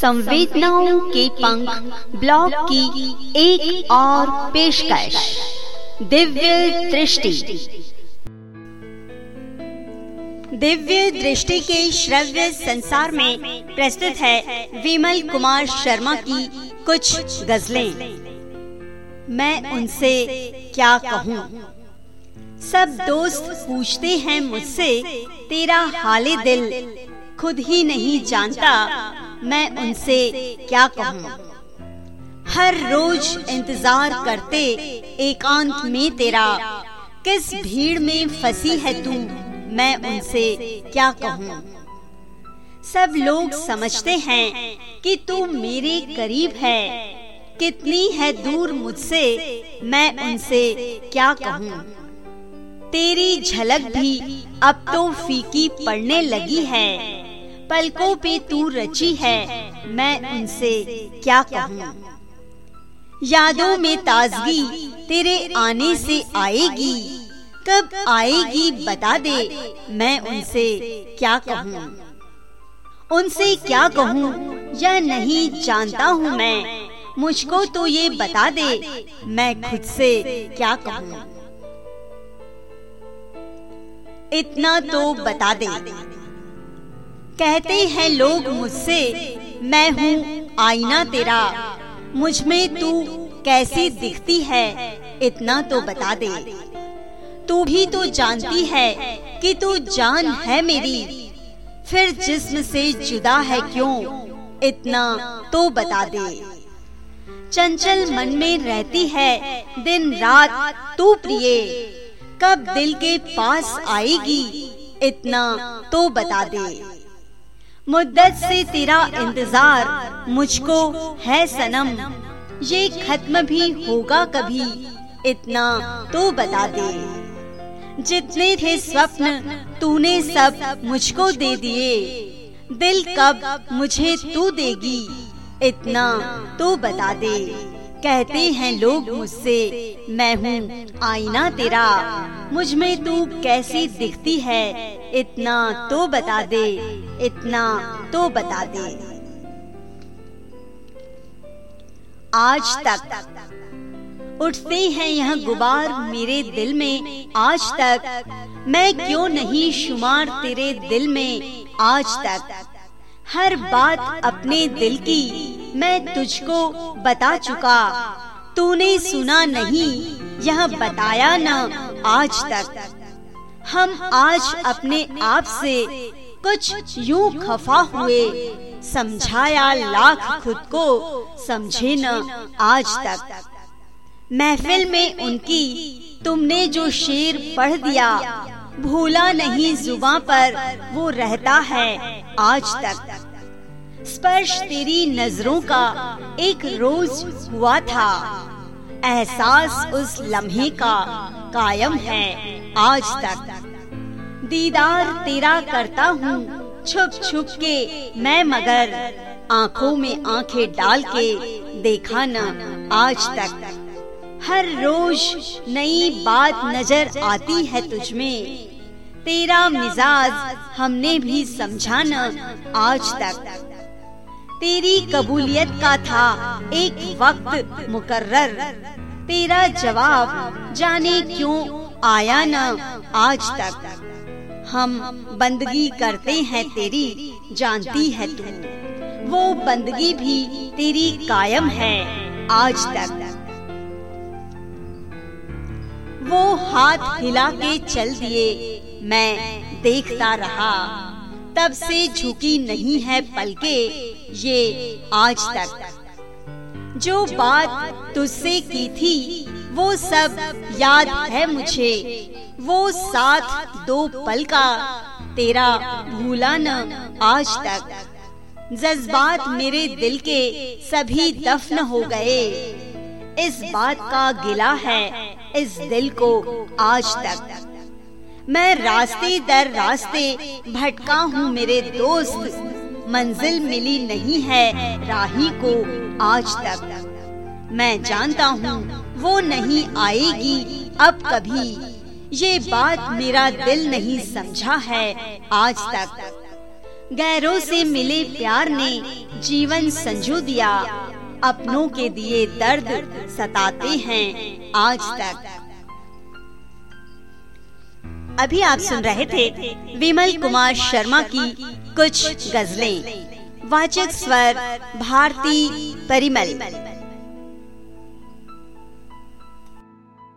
संवेदनाओं के पंख ब्लॉग की एक और पेशकश। दिव्य दृष्टि। दिव्य दृष्टि के श्रव्य संसार में प्रस्तुत है विमल कुमार शर्मा की कुछ गजलें। मैं उनसे क्या कहूँ? सब दोस्त पूछते हैं मुझसे, तेरा हाले दिल खुद ही नहीं जानता मैं उनसे क्या कहूँ? हर रोज इंतज़ार करते एकांत में तेरा, किस भीड़ में फंसी है तू? मैं उनसे क्या कहूँ? सब लोग समझते हैं कि तू मेरे करीब है। कितनी है दूर मुझसे? मैं उनसे क्या कहूँ? तेरी झलक भी अब तो फीकी पड़ने लगी है। पलकों पे तू रची है। मैं उनसे क्या कहूँ? यादों में ताजगी तेरे आने से आएगी। कब आएगी बता दे, मैं उनसे क्या कहूँ? उनसे क्या कहूँ या नहीं जानता हूँ मैं। मुझको तो ये बता दे, मैं खुद से क्या कहूँ? इतना तो बता दे। कहते हैं लोग मुझसे, मैं हूँ आईना तेरा। मुझमें तू कैसी दिखती है, इतना तो बता दे। तू भी तो जानती है कि तू जान है मेरी। फिर जिस्म से जुदा है क्यों, इतना तो बता दे। चंचल मन में रहती है, दिन रात तू प्रिय। कब दिल के पास आएगी, इतना तो बता दे। मुद्दत से तेरा इंतज़ार, मुझको है सनम। ये खत्म भी होगा कभी, इतना तो बता दे। जितने थे स्वप्न, तूने सब मुझको दे दिए। दिल कब मुझे तू देगी, इतना तो बता दे। कहते हैं लोग मुझसे, मैं हूँ आईना तेरा। मुझमें तू कैसी दिखती है, इतना तो बता दे। इतना तो बता दे। आज तक उठते हैं यह गुबार मेरे दिल में, आज तक मैं क्यों नहीं शुमार तेरे दिल में, आज तक हर बात अपने दिल की मैं तुझको बता चुका। तूने सुना नहीं, यह बताया न, आज तक हम आज अपने आप से कुछ यूँ खफा हुए, समझाया लाख खुद को, समझे न आज तक। महफिल में उनकी, तुमने जो शेर पढ़ दिया, भूला नहीं जुबा पर वो रहता है आज तक। स्पर्श तेरी नज़रों का एक रोज हुआ था। एहसास उस लम्हे का कायम है आज तक। दीदार तेरा करता हूँ। छुप छुप के मैं मगर आँखों में आँखें डाल के देखा न आज तक। हर रोज नई बात नज़र आती है तुझ में। तेरा मिजाज हमने भी समझा न आज तक। तेरी कबूलियत का था एक वक्त मुकर्रर। तेरा जवाब जाने क्यों आया न आज तक। हम बंदगी करते हैं तेरी, जानती है तू। वो बंदगी भी तेरी कायम है आज तक। वो हाथ हिला के चल दिए, मैं देखता रहा। तब से झुकी नहीं है पलके ये आज तक। जो बात तुझसे की थी, वो सब याद है मुझे। वो साथ दो पल का, तेरा भूला न आज तक। जज्बात मेरे दिल के सभी दफन हो गए। इस बात का गिला है इस दिल को आज तक। मैं रास्ते दर रास्ते भटका हूँ मेरे दोस्त। मंजिल मिली नहीं है राही को आज तक। मैं जानता हूँ वो नहीं आएगी अब कभी। ये बात मेरा दिल नहीं समझा है आज तक। गैरों से मिले प्यार ने जीवन संजो दिया। अपनों के दिए दर्द सताते हैं। आज तक। अभी आप सुन रहे थे विमल कुमार शर्मा की कुछ गजलें। वाचक स्वर भारती परिमल।